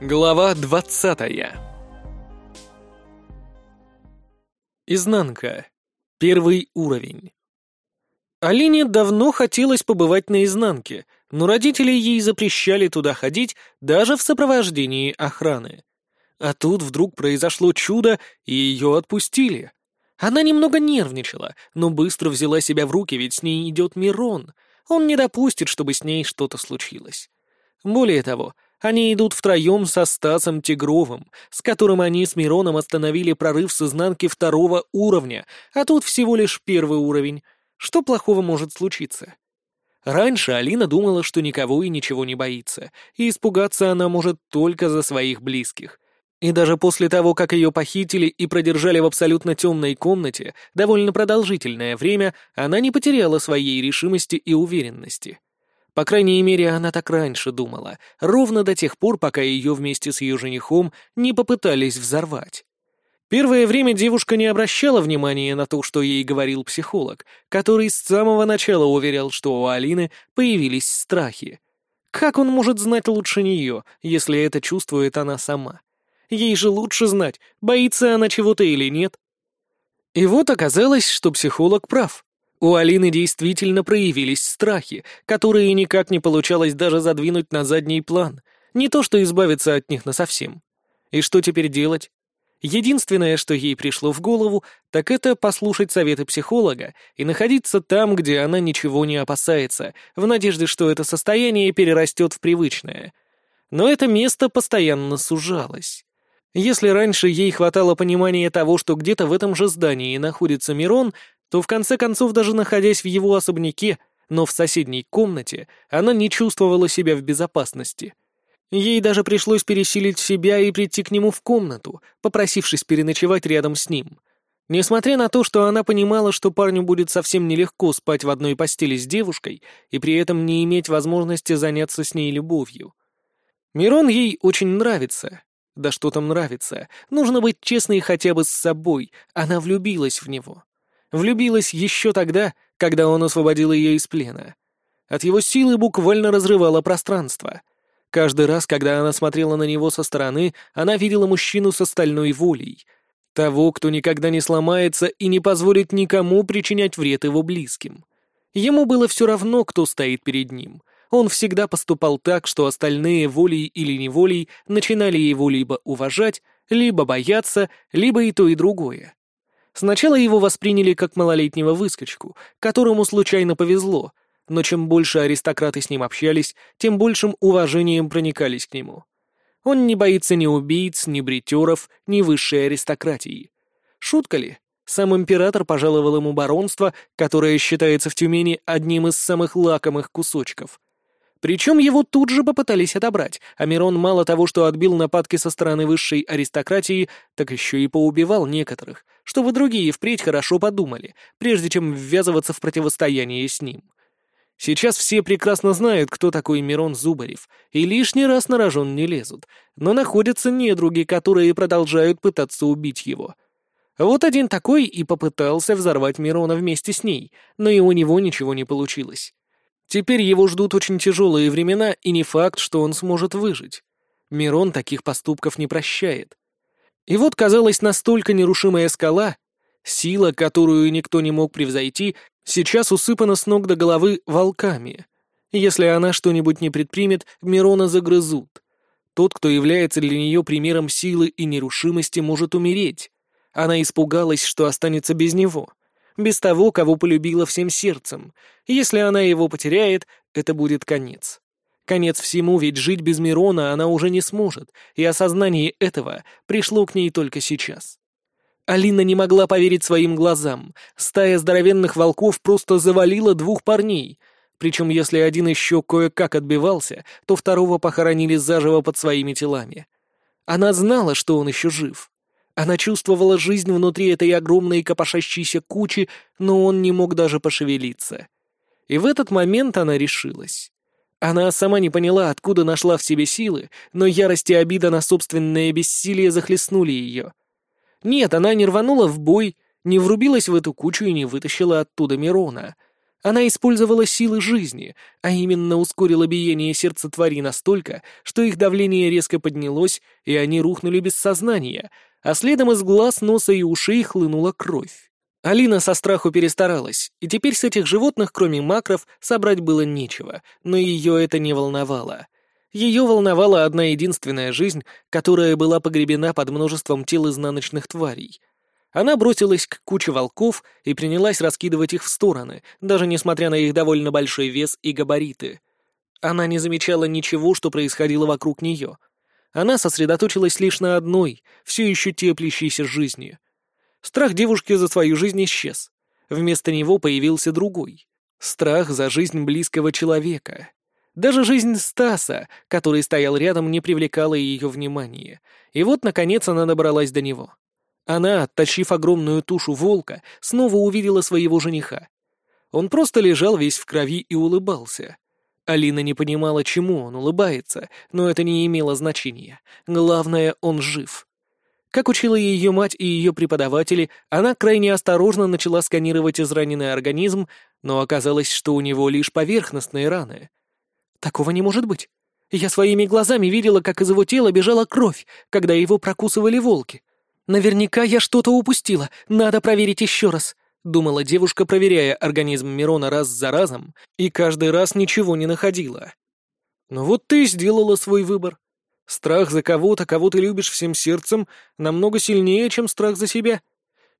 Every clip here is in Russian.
Глава двадцатая. Изнанка. Первый уровень. Алине давно хотелось побывать на изнанке, но родители ей запрещали туда ходить даже в сопровождении охраны. А тут вдруг произошло чудо, и ее отпустили. Она немного нервничала, но быстро взяла себя в руки, ведь с ней идет Мирон. Он не допустит, чтобы с ней что-то случилось. Более того, они идут втроем со Стасом Тигровым, с которым они с Мироном остановили прорыв с изнанки второго уровня, а тут всего лишь первый уровень. Что плохого может случиться? Раньше Алина думала, что никого и ничего не боится, и испугаться она может только за своих близких. И даже после того, как ее похитили и продержали в абсолютно темной комнате довольно продолжительное время, она не потеряла своей решимости и уверенности. По крайней мере, она так раньше думала, ровно до тех пор, пока ее вместе с ее женихом не попытались взорвать. Первое время девушка не обращала внимания на то, что ей говорил психолог, который с самого начала уверял, что у Алины появились страхи. Как он может знать лучше нее, если это чувствует она сама? Ей же лучше знать, боится она чего-то или нет. И вот оказалось, что психолог прав. У Алины действительно проявились страхи, которые никак не получалось даже задвинуть на задний план, не то что избавиться от них насовсем. И что теперь делать? Единственное, что ей пришло в голову, так это послушать советы психолога и находиться там, где она ничего не опасается, в надежде, что это состояние перерастет в привычное. Но это место постоянно сужалось. Если раньше ей хватало понимания того, что где-то в этом же здании находится Мирон, то в конце концов, даже находясь в его особняке, но в соседней комнате, она не чувствовала себя в безопасности. Ей даже пришлось пересилить себя и прийти к нему в комнату, попросившись переночевать рядом с ним. Несмотря на то, что она понимала, что парню будет совсем нелегко спать в одной постели с девушкой и при этом не иметь возможности заняться с ней любовью. Мирон ей очень нравится. Да что там нравится? Нужно быть честной хотя бы с собой. Она влюбилась в него. Влюбилась еще тогда, когда он освободил ее из плена. От его силы буквально разрывало пространство. Каждый раз, когда она смотрела на него со стороны, она видела мужчину со стальной волей. Того, кто никогда не сломается и не позволит никому причинять вред его близким. Ему было все равно, кто стоит перед ним. Он всегда поступал так, что остальные волей или неволей начинали его либо уважать, либо бояться, либо и то, и другое. Сначала его восприняли как малолетнего выскочку, которому случайно повезло, но чем больше аристократы с ним общались, тем большим уважением проникались к нему. Он не боится ни убийц, ни бритеров, ни высшей аристократии. Шутка ли? Сам император пожаловал ему баронство, которое считается в Тюмени одним из самых лакомых кусочков. Причем его тут же попытались отобрать, а Мирон мало того, что отбил нападки со стороны высшей аристократии, так еще и поубивал некоторых, чтобы другие впредь хорошо подумали, прежде чем ввязываться в противостояние с ним. Сейчас все прекрасно знают, кто такой Мирон Зубарев, и лишний раз на рожон не лезут, но находятся недруги, которые продолжают пытаться убить его. Вот один такой и попытался взорвать Мирона вместе с ней, но и у него ничего не получилось. Теперь его ждут очень тяжелые времена, и не факт, что он сможет выжить. Мирон таких поступков не прощает. И вот, казалось, настолько нерушимая скала, сила, которую никто не мог превзойти, сейчас усыпана с ног до головы волками. Если она что-нибудь не предпримет, Мирона загрызут. Тот, кто является для нее примером силы и нерушимости, может умереть. Она испугалась, что останется без него — без того, кого полюбила всем сердцем. Если она его потеряет, это будет конец. Конец всему, ведь жить без Мирона она уже не сможет, и осознание этого пришло к ней только сейчас. Алина не могла поверить своим глазам. Стая здоровенных волков просто завалила двух парней. Причем, если один еще кое-как отбивался, то второго похоронили заживо под своими телами. Она знала, что он еще жив. Она чувствовала жизнь внутри этой огромной копошащейся кучи, но он не мог даже пошевелиться. И в этот момент она решилась. Она сама не поняла, откуда нашла в себе силы, но ярость и обида на собственное бессилие захлестнули ее. Нет, она не рванула в бой, не врубилась в эту кучу и не вытащила оттуда Мирона. Она использовала силы жизни, а именно ускорила биение сердца твари настолько, что их давление резко поднялось, и они рухнули без сознания, а следом из глаз, носа и ушей хлынула кровь. Алина со страху перестаралась, и теперь с этих животных, кроме макров, собрать было нечего, но ее это не волновало. Ее волновала одна единственная жизнь, которая была погребена под множеством тел изнаночных тварей — она бросилась к куче волков и принялась раскидывать их в стороны, даже несмотря на их довольно большой вес и габариты. Она не замечала ничего, что происходило вокруг нее. Она сосредоточилась лишь на одной, все еще теплящейся жизни. Страх девушки за свою жизнь исчез. Вместо него появился другой. Страх за жизнь близкого человека. Даже жизнь Стаса, который стоял рядом, не привлекала ее внимания. И вот, наконец, она добралась до него. Она, оттащив огромную тушу волка, снова увидела своего жениха. Он просто лежал весь в крови и улыбался. Алина не понимала, чему он улыбается, но это не имело значения. Главное, он жив. Как учила ее мать и ее преподаватели, она крайне осторожно начала сканировать израненный организм, но оказалось, что у него лишь поверхностные раны. Такого не может быть. Я своими глазами видела, как из его тела бежала кровь, когда его прокусывали волки. Наверняка я что-то упустила, надо проверить еще раз», — думала девушка, проверяя организм Мирона раз за разом, и каждый раз ничего не находила. «Ну вот ты сделала свой выбор. Страх за кого-то, кого ты любишь всем сердцем, намного сильнее, чем страх за себя.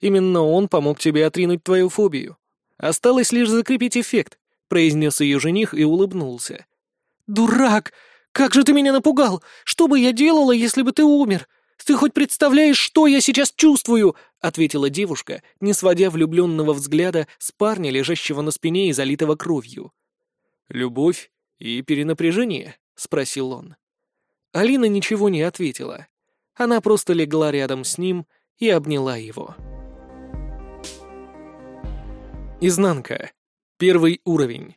Именно он помог тебе отринуть твою фобию. Осталось лишь закрепить эффект», — произнес ее жених и улыбнулся. «Дурак! Как же ты меня напугал! Что бы я делала, если бы ты умер?» Ты хоть представляешь, что я сейчас чувствую?» — ответила девушка, не сводя влюбленного взгляда с парня, лежащего на спине и залитого кровью. «Любовь и перенапряжение?» — спросил он. Алина ничего не ответила. Она просто легла рядом с ним и обняла его. Изнанка. Первый уровень.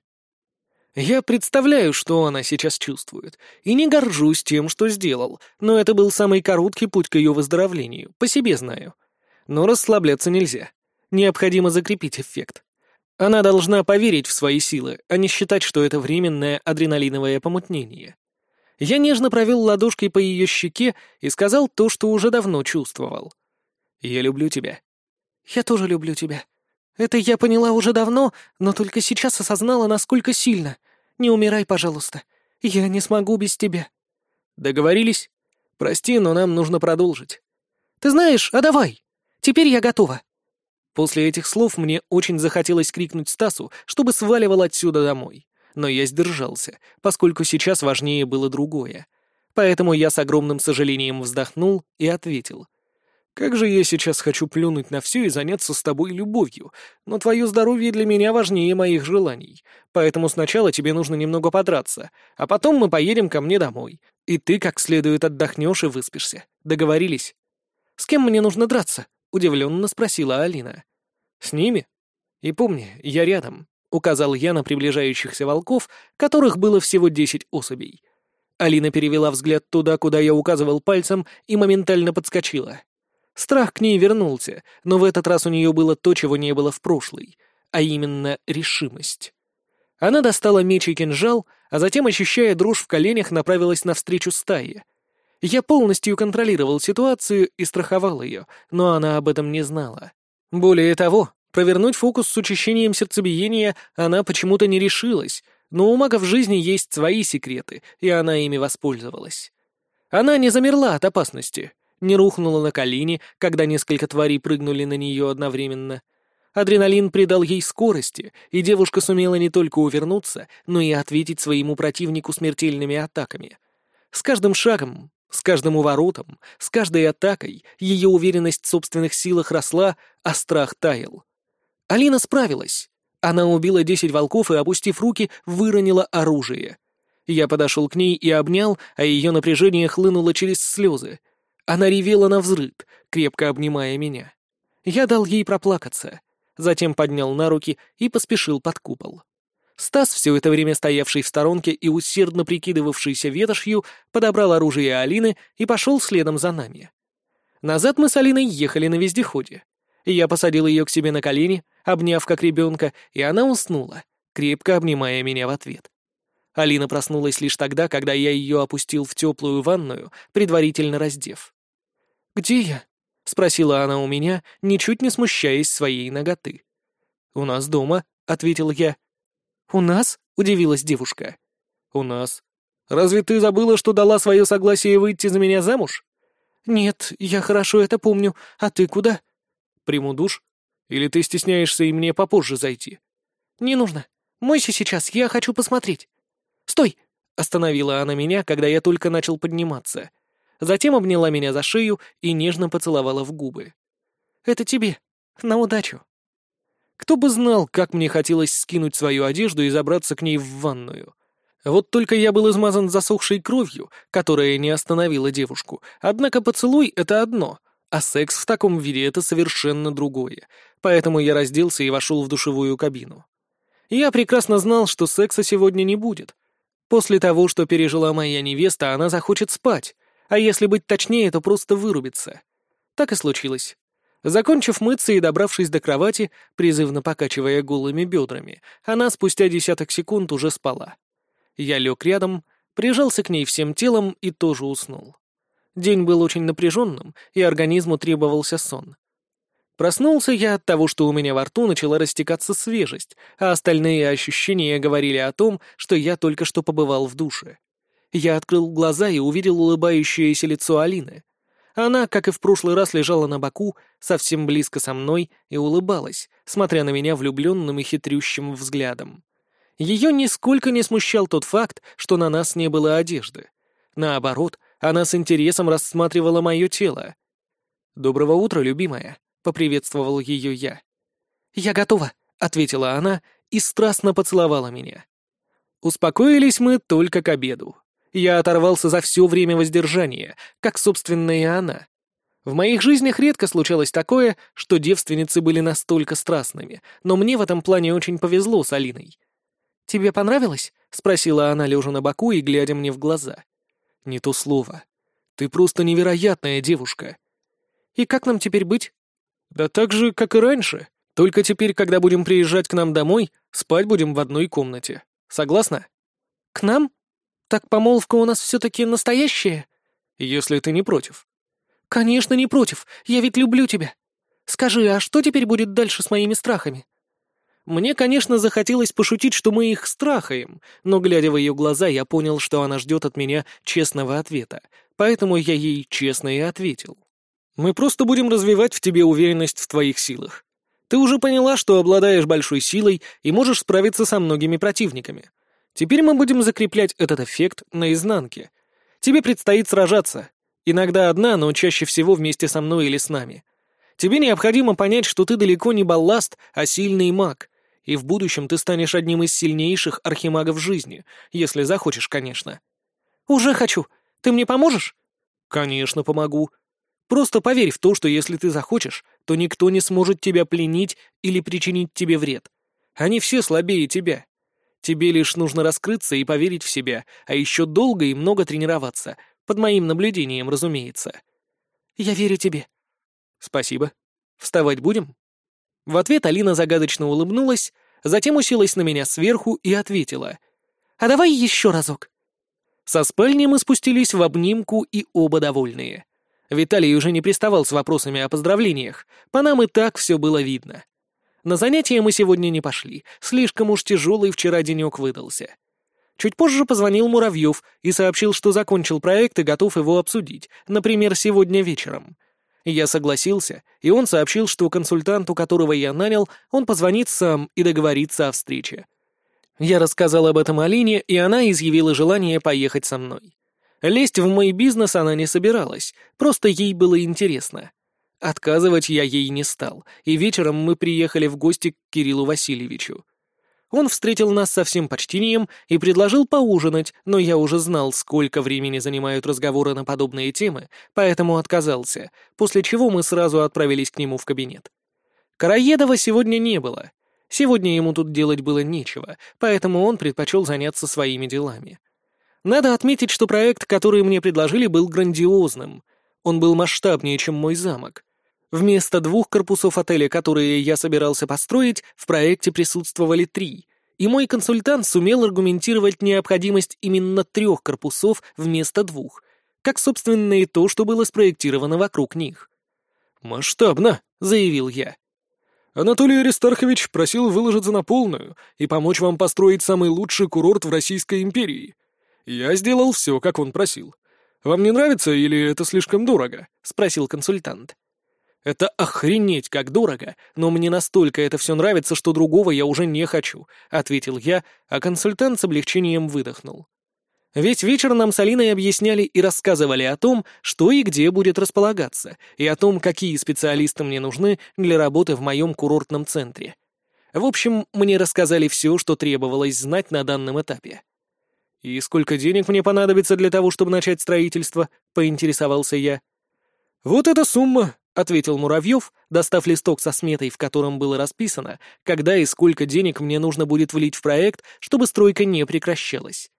Я представляю, что она сейчас чувствует, и не горжусь тем, что сделал, но это был самый короткий путь к ее выздоровлению, по себе знаю. Но расслабляться нельзя. Необходимо закрепить эффект. Она должна поверить в свои силы, а не считать, что это временное адреналиновое помутнение. Я нежно провел ладошкой по ее щеке и сказал то, что уже давно чувствовал. «Я люблю тебя». «Я тоже люблю тебя. Это я поняла уже давно, но только сейчас осознала, насколько сильно. Не умирай, пожалуйста. Я не смогу без тебя». «Договорились? Прости, но нам нужно продолжить». «Ты знаешь, а давай. Теперь я готова». После этих слов мне очень захотелось крикнуть Стасу, чтобы сваливал отсюда домой. Но я сдержался, поскольку сейчас важнее было другое. Поэтому я с огромным сожалением вздохнул и ответил — как же я сейчас хочу плюнуть на все и заняться с тобой любовью, но твое здоровье для меня важнее моих желаний, поэтому сначала тебе нужно немного подраться, а потом мы поедем ко мне домой, и ты как следует отдохнешь и выспишься. Договорились?» «С кем мне нужно драться?» — удивленно спросила Алина. «С ними? И помни, я рядом», — указал я на приближающихся волков, которых было всего десять особей. Алина перевела взгляд туда, куда я указывал пальцем, и моментально подскочила. Страх к ней вернулся, но в этот раз у нее было то, чего не было в прошлой, а именно решимость. Она достала меч и кинжал, а затем, ощущая дрожь в коленях, направилась навстречу стае. Я полностью контролировал ситуацию и страховал ее, но она об этом не знала. Более того, провернуть фокус с учащением сердцебиения она почему-то не решилась, но у мага в жизни есть свои секреты, и она ими воспользовалась. Она не замерла от опасности, не рухнула на колени, когда несколько тварей прыгнули на нее одновременно. Адреналин придал ей скорости, и девушка сумела не только увернуться, но и ответить своему противнику смертельными атаками. С каждым шагом, с каждым уворотом, с каждой атакой ее уверенность в собственных силах росла, а страх таял. Алина справилась. Она убила десять волков и, опустив руки, выронила оружие. Я подошел к ней и обнял, а ее напряжение хлынуло через слезы. Она ревела на взрыд, крепко обнимая меня. Я дал ей проплакаться, затем поднял на руки и поспешил под купол. Стас, все это время стоявший в сторонке и усердно прикидывавшийся ветошью, подобрал оружие Алины и пошел следом за нами. Назад мы с Алиной ехали на вездеходе. Я посадил ее к себе на колени, обняв как ребенка, и она уснула, крепко обнимая меня в ответ. Алина проснулась лишь тогда, когда я ее опустил в теплую ванную, предварительно раздев. «Где я?» — спросила она у меня, ничуть не смущаясь своей ноготы. «У нас дома», — ответил я. «У нас?» — удивилась девушка. «У нас. Разве ты забыла, что дала свое согласие выйти за меня замуж?» «Нет, я хорошо это помню. А ты куда?» «Приму душ. Или ты стесняешься и мне попозже зайти?» «Не нужно. Мойся сейчас, я хочу посмотреть». «Стой!» — остановила она меня, когда я только начал подниматься. Затем обняла меня за шею и нежно поцеловала в губы. «Это тебе. На удачу». Кто бы знал, как мне хотелось скинуть свою одежду и забраться к ней в ванную. Вот только я был измазан засохшей кровью, которая не остановила девушку. Однако поцелуй — это одно, а секс в таком виде — это совершенно другое. Поэтому я разделся и вошел в душевую кабину. Я прекрасно знал, что секса сегодня не будет. После того, что пережила моя невеста, она захочет спать, а если быть точнее, то просто вырубится. Так и случилось. Закончив мыться и добравшись до кровати, призывно покачивая голыми бедрами, она спустя десяток секунд уже спала. Я лег рядом, прижался к ней всем телом и тоже уснул. День был очень напряженным, и организму требовался сон. Проснулся я от того, что у меня во рту начала растекаться свежесть, а остальные ощущения говорили о том, что я только что побывал в душе. Я открыл глаза и увидел улыбающееся лицо Алины. Она, как и в прошлый раз, лежала на боку, совсем близко со мной, и улыбалась, смотря на меня влюбленным и хитрющим взглядом. Ее нисколько не смущал тот факт, что на нас не было одежды. Наоборот, она с интересом рассматривала мое тело. «Доброго утра, любимая», — поприветствовал ее я. «Я готова», — ответила она и страстно поцеловала меня. Успокоились мы только к обеду. Я оторвался за все время воздержания, как, собственно, и она. В моих жизнях редко случалось такое, что девственницы были настолько страстными, но мне в этом плане очень повезло с Алиной. «Тебе понравилось?» — спросила она, лежа на боку и глядя мне в глаза. «Не то слово. Ты просто невероятная девушка». «И как нам теперь быть?» «Да так же, как и раньше. Только теперь, когда будем приезжать к нам домой, спать будем в одной комнате. Согласна?» «К нам? Так помолвка у нас все-таки настоящая?» «Если ты не против». «Конечно, не против. Я ведь люблю тебя. Скажи, а что теперь будет дальше с моими страхами?» Мне, конечно, захотелось пошутить, что мы их страхаем, но, глядя в ее глаза, я понял, что она ждет от меня честного ответа, поэтому я ей честно и ответил. «Мы просто будем развивать в тебе уверенность в твоих силах. Ты уже поняла, что обладаешь большой силой и можешь справиться со многими противниками. Теперь мы будем закреплять этот эффект на изнанке. Тебе предстоит сражаться. Иногда одна, но чаще всего вместе со мной или с нами. Тебе необходимо понять, что ты далеко не балласт, а сильный маг, и в будущем ты станешь одним из сильнейших архимагов жизни, если захочешь, конечно. Уже хочу. Ты мне поможешь? Конечно, помогу. Просто поверь в то, что если ты захочешь, то никто не сможет тебя пленить или причинить тебе вред. Они все слабее тебя. Тебе лишь нужно раскрыться и поверить в себя, а еще долго и много тренироваться, под моим наблюдением, разумеется. Я верю тебе. Спасибо. Вставать будем? В ответ Алина загадочно улыбнулась, затем уселась на меня сверху и ответила. «А давай еще разок». Со спальни мы спустились в обнимку и оба довольные. Виталий уже не приставал с вопросами о поздравлениях, по нам и так все было видно. На занятия мы сегодня не пошли, слишком уж тяжелый вчера денек выдался. Чуть позже позвонил Муравьев и сообщил, что закончил проект и готов его обсудить, например, сегодня вечером — я согласился, и он сообщил, что консультанту, которого я нанял, он позвонит сам и договорится о встрече. Я рассказал об этом Алине, и она изъявила желание поехать со мной. Лезть в мой бизнес она не собиралась, просто ей было интересно. Отказывать я ей не стал, и вечером мы приехали в гости к Кириллу Васильевичу. Он встретил нас со всем почтением и предложил поужинать, но я уже знал, сколько времени занимают разговоры на подобные темы, поэтому отказался, после чего мы сразу отправились к нему в кабинет. Караедова сегодня не было. Сегодня ему тут делать было нечего, поэтому он предпочел заняться своими делами. Надо отметить, что проект, который мне предложили, был грандиозным. Он был масштабнее, чем мой замок. Вместо двух корпусов отеля, которые я собирался построить, в проекте присутствовали три, и мой консультант сумел аргументировать необходимость именно трех корпусов вместо двух, как, собственно, и то, что было спроектировано вокруг них. «Масштабно», — заявил я. «Анатолий Аристархович просил выложиться на полную и помочь вам построить самый лучший курорт в Российской империи. Я сделал все, как он просил. Вам не нравится или это слишком дорого?» — спросил консультант. «Это охренеть как дорого, но мне настолько это все нравится, что другого я уже не хочу», — ответил я, а консультант с облегчением выдохнул. Весь вечер нам с Алиной объясняли и рассказывали о том, что и где будет располагаться, и о том, какие специалисты мне нужны для работы в моем курортном центре. В общем, мне рассказали все, что требовалось знать на данном этапе. «И сколько денег мне понадобится для того, чтобы начать строительство?» — поинтересовался я. «Вот эта сумма», — ответил Муравьев, достав листок со сметой, в котором было расписано, когда и сколько денег мне нужно будет влить в проект, чтобы стройка не прекращалась.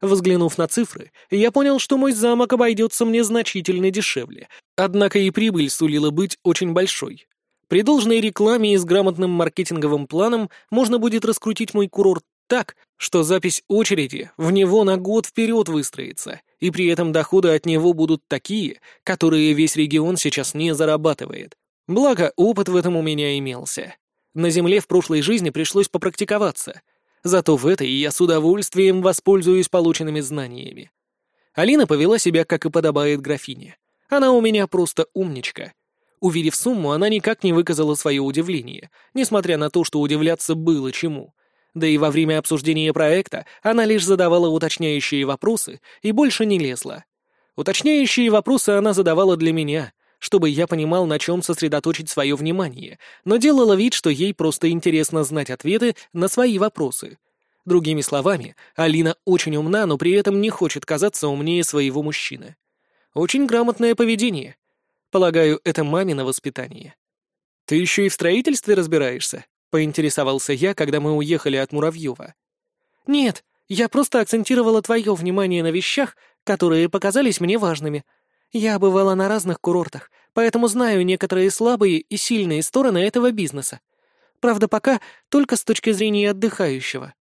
Взглянув на цифры, я понял, что мой замок обойдется мне значительно дешевле, однако и прибыль сулила быть очень большой. При должной рекламе и с грамотным маркетинговым планом можно будет раскрутить мой курорт так, что запись очереди в него на год вперед выстроится, и при этом доходы от него будут такие, которые весь регион сейчас не зарабатывает. Благо, опыт в этом у меня имелся. На Земле в прошлой жизни пришлось попрактиковаться, Зато в этой я с удовольствием воспользуюсь полученными знаниями. Алина повела себя, как и подобает графине. Она у меня просто умничка. Увидев сумму, она никак не выказала свое удивление, несмотря на то, что удивляться было чему. Да и во время обсуждения проекта она лишь задавала уточняющие вопросы и больше не лезла. Уточняющие вопросы она задавала для меня, чтобы я понимал, на чем сосредоточить свое внимание, но делала вид, что ей просто интересно знать ответы на свои вопросы. Другими словами, Алина очень умна, но при этом не хочет казаться умнее своего мужчины. Очень грамотное поведение. Полагаю, это мамино воспитание. «Ты еще и в строительстве разбираешься?» — поинтересовался я, когда мы уехали от Муравьева. «Нет, я просто акцентировала твое внимание на вещах, которые показались мне важными», я бывала на разных курортах, поэтому знаю некоторые слабые и сильные стороны этого бизнеса. Правда, пока только с точки зрения отдыхающего.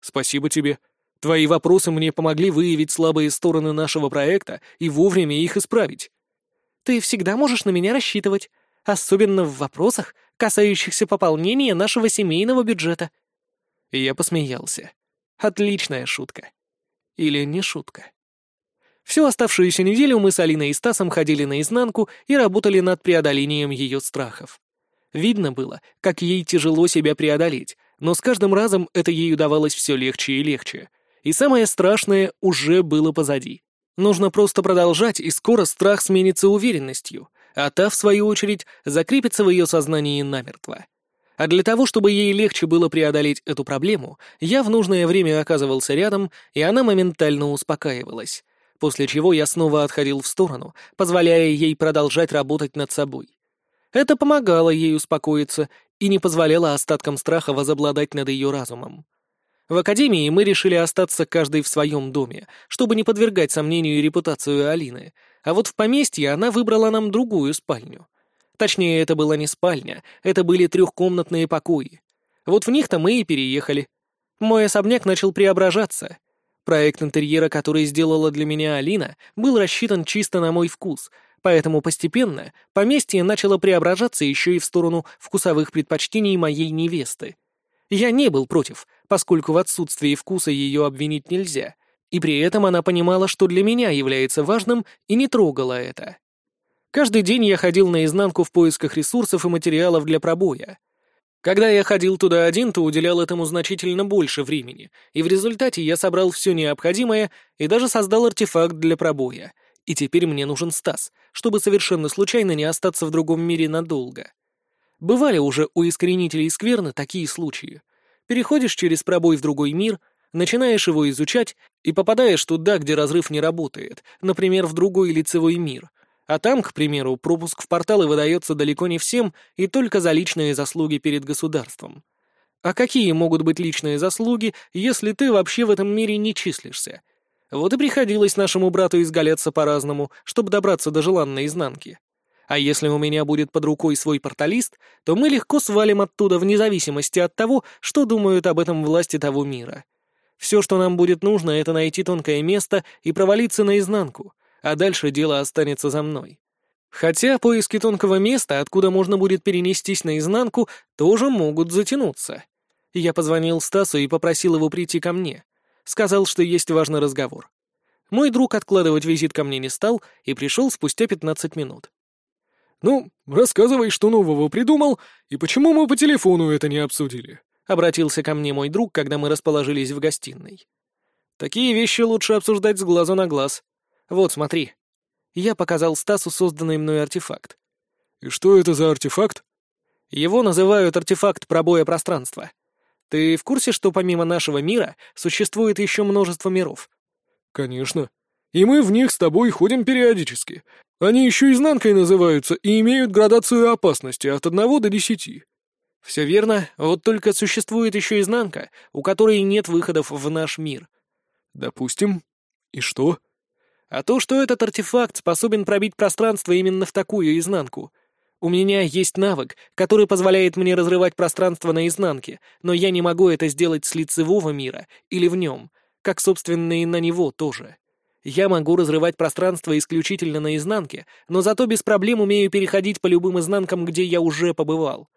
Спасибо тебе. Твои вопросы мне помогли выявить слабые стороны нашего проекта и вовремя их исправить. Ты всегда можешь на меня рассчитывать, особенно в вопросах, касающихся пополнения нашего семейного бюджета. я посмеялся. Отличная шутка. Или не шутка. Всю оставшуюся неделю мы с Алиной и Стасом ходили наизнанку и работали над преодолением ее страхов. Видно было, как ей тяжело себя преодолеть, но с каждым разом это ей удавалось все легче и легче. И самое страшное уже было позади. Нужно просто продолжать, и скоро страх сменится уверенностью, а та, в свою очередь, закрепится в ее сознании намертво. А для того, чтобы ей легче было преодолеть эту проблему, я в нужное время оказывался рядом, и она моментально успокаивалась после чего я снова отходил в сторону, позволяя ей продолжать работать над собой. Это помогало ей успокоиться и не позволяло остаткам страха возобладать над ее разумом. В академии мы решили остаться каждый в своем доме, чтобы не подвергать сомнению репутацию Алины, а вот в поместье она выбрала нам другую спальню. Точнее, это была не спальня, это были трехкомнатные покои. Вот в них-то мы и переехали. Мой особняк начал преображаться, Проект интерьера, который сделала для меня Алина, был рассчитан чисто на мой вкус, поэтому постепенно поместье начало преображаться еще и в сторону вкусовых предпочтений моей невесты. Я не был против, поскольку в отсутствии вкуса ее обвинить нельзя, и при этом она понимала, что для меня является важным, и не трогала это. Каждый день я ходил наизнанку в поисках ресурсов и материалов для пробоя. Когда я ходил туда один, то уделял этому значительно больше времени, и в результате я собрал все необходимое и даже создал артефакт для пробоя. И теперь мне нужен Стас, чтобы совершенно случайно не остаться в другом мире надолго. Бывали уже у искоренителей скверны такие случаи. Переходишь через пробой в другой мир, начинаешь его изучать и попадаешь туда, где разрыв не работает, например, в другой лицевой мир, а там, к примеру, пропуск в порталы выдается далеко не всем и только за личные заслуги перед государством. А какие могут быть личные заслуги, если ты вообще в этом мире не числишься? Вот и приходилось нашему брату изгаляться по-разному, чтобы добраться до желанной изнанки. А если у меня будет под рукой свой порталист, то мы легко свалим оттуда вне зависимости от того, что думают об этом власти того мира. Все, что нам будет нужно, это найти тонкое место и провалиться наизнанку, а дальше дело останется за мной. Хотя поиски тонкого места, откуда можно будет перенестись наизнанку, тоже могут затянуться. Я позвонил Стасу и попросил его прийти ко мне. Сказал, что есть важный разговор. Мой друг откладывать визит ко мне не стал и пришел спустя 15 минут. «Ну, рассказывай, что нового придумал, и почему мы по телефону это не обсудили?» — обратился ко мне мой друг, когда мы расположились в гостиной. «Такие вещи лучше обсуждать с глазу на глаз. Вот, смотри». Я показал Стасу созданный мной артефакт. «И что это за артефакт?» «Его называют артефакт пробоя пространства. Ты в курсе, что помимо нашего мира существует еще множество миров?» «Конечно. И мы в них с тобой ходим периодически. Они еще изнанкой называются и имеют градацию опасности от одного до десяти». «Все верно, вот только существует еще изнанка, у которой нет выходов в наш мир». «Допустим. И что?» «А то, что этот артефакт способен пробить пространство именно в такую изнанку. У меня есть навык, который позволяет мне разрывать пространство наизнанке, но я не могу это сделать с лицевого мира или в нем, как, собственно, и на него тоже». Я могу разрывать пространство исключительно наизнанке, но зато без проблем умею переходить по любым изнанкам, где я уже побывал.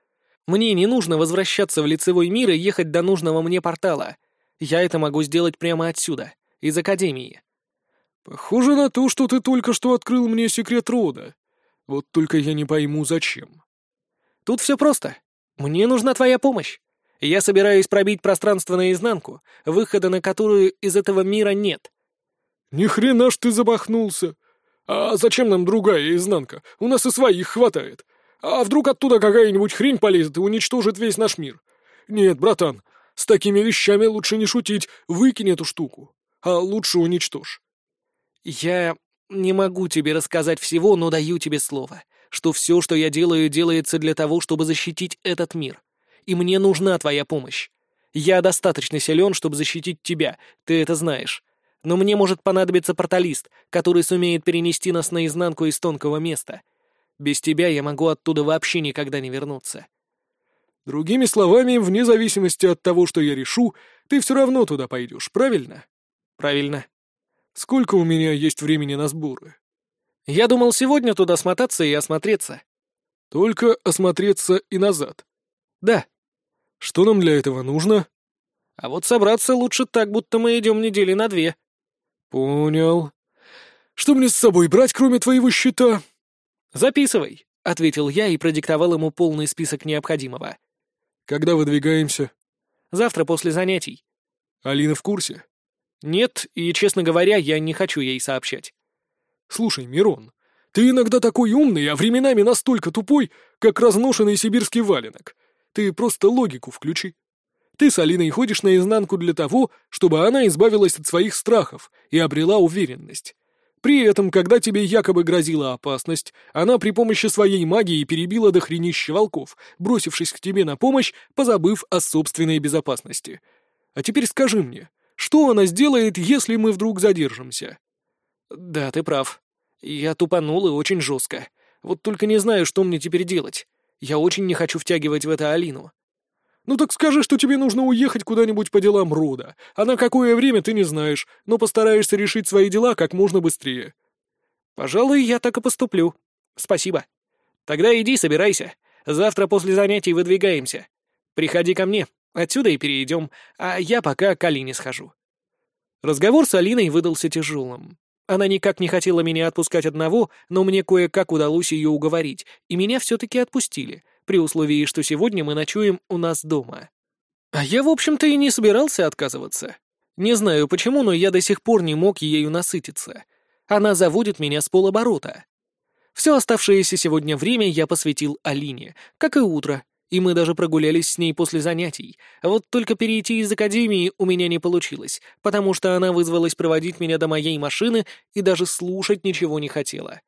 Мне не нужно возвращаться в лицевой мир и ехать до нужного мне портала. Я это могу сделать прямо отсюда, из Академии. Похоже на то, что ты только что открыл мне секрет рода. Вот только я не пойму, зачем. Тут все просто. Мне нужна твоя помощь. Я собираюсь пробить пространство наизнанку, выхода на которую из этого мира нет. «Ни хрена ж ты забахнулся! А зачем нам другая изнанка? У нас и своих хватает. А вдруг оттуда какая-нибудь хрень полезет и уничтожит весь наш мир? Нет, братан, с такими вещами лучше не шутить, выкинь эту штуку. А лучше уничтожь». «Я не могу тебе рассказать всего, но даю тебе слово, что все, что я делаю, делается для того, чтобы защитить этот мир. И мне нужна твоя помощь. Я достаточно силен, чтобы защитить тебя, ты это знаешь но мне может понадобиться порталист, который сумеет перенести нас наизнанку из тонкого места. Без тебя я могу оттуда вообще никогда не вернуться. Другими словами, вне зависимости от того, что я решу, ты все равно туда пойдешь, правильно? Правильно. Сколько у меня есть времени на сборы? Я думал сегодня туда смотаться и осмотреться. Только осмотреться и назад? Да. Что нам для этого нужно? А вот собраться лучше так, будто мы идем недели на две. «Понял. Что мне с собой брать, кроме твоего счета?» «Записывай», — ответил я и продиктовал ему полный список необходимого. «Когда выдвигаемся?» «Завтра после занятий». «Алина в курсе?» «Нет, и, честно говоря, я не хочу ей сообщать». «Слушай, Мирон, ты иногда такой умный, а временами настолько тупой, как разношенный сибирский валенок. Ты просто логику включи». Ты с Алиной ходишь наизнанку для того, чтобы она избавилась от своих страхов и обрела уверенность. При этом, когда тебе якобы грозила опасность, она при помощи своей магии перебила дохренища волков, бросившись к тебе на помощь, позабыв о собственной безопасности. А теперь скажи мне, что она сделает, если мы вдруг задержимся?» «Да, ты прав. Я тупанул и очень жестко. Вот только не знаю, что мне теперь делать. Я очень не хочу втягивать в это Алину. «Ну так скажи, что тебе нужно уехать куда-нибудь по делам рода, а на какое время ты не знаешь, но постараешься решить свои дела как можно быстрее». «Пожалуй, я так и поступлю. Спасибо. Тогда иди, собирайся. Завтра после занятий выдвигаемся. Приходи ко мне, отсюда и перейдем, а я пока к Алине схожу». Разговор с Алиной выдался тяжелым. Она никак не хотела меня отпускать одного, но мне кое-как удалось ее уговорить, и меня все-таки отпустили, при условии, что сегодня мы ночуем у нас дома. А я, в общем-то, и не собирался отказываться. Не знаю почему, но я до сих пор не мог ею насытиться. Она заводит меня с полоборота. Все оставшееся сегодня время я посвятил Алине, как и утро, и мы даже прогулялись с ней после занятий. Вот только перейти из академии у меня не получилось, потому что она вызвалась проводить меня до моей машины и даже слушать ничего не хотела.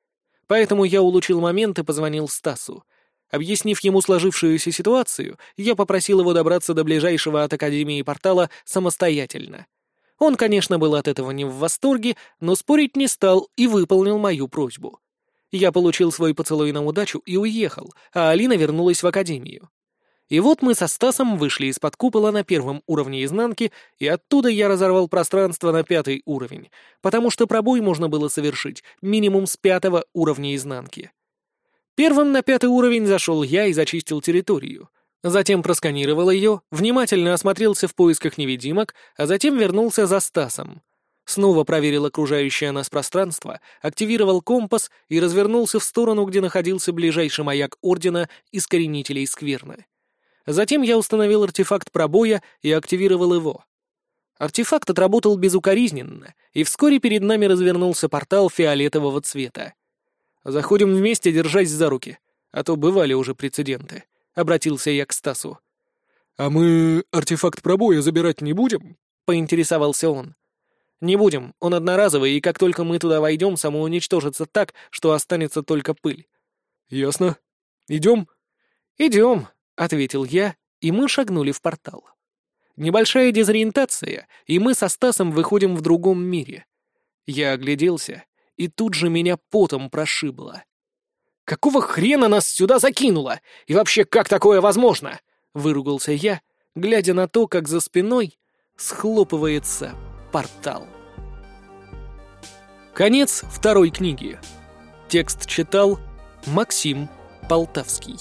Поэтому я улучил момент и позвонил Стасу. Объяснив ему сложившуюся ситуацию, я попросил его добраться до ближайшего от Академии портала самостоятельно. Он, конечно, был от этого не в восторге, но спорить не стал и выполнил мою просьбу. Я получил свой поцелуй на удачу и уехал, а Алина вернулась в академию. И вот мы со Стасом вышли из-под купола на первом уровне изнанки, и оттуда я разорвал пространство на пятый уровень, потому что пробой можно было совершить минимум с пятого уровня изнанки. Первым на пятый уровень зашел я и зачистил территорию. Затем просканировал ее, внимательно осмотрелся в поисках невидимок, а затем вернулся за Стасом. Снова проверил окружающее нас пространство, активировал компас и развернулся в сторону, где находился ближайший маяк Ордена Искоренителей Скверны. Затем я установил артефакт пробоя и активировал его. Артефакт отработал безукоризненно, и вскоре перед нами развернулся портал фиолетового цвета. «Заходим вместе, держась за руки, а то бывали уже прецеденты», — обратился я к Стасу. «А мы артефакт пробоя забирать не будем?» — поинтересовался он. «Не будем, он одноразовый, и как только мы туда войдем, самоуничтожится так, что останется только пыль». «Ясно. Идем?» «Идем», — ответил я, и мы шагнули в портал. Небольшая дезориентация, и мы со Стасом выходим в другом мире. Я огляделся, и тут же меня потом прошибло. «Какого хрена нас сюда закинуло? И вообще, как такое возможно?» — выругался я, глядя на то, как за спиной схлопывается портал. Конец второй книги. Текст читал Максим Полтавский.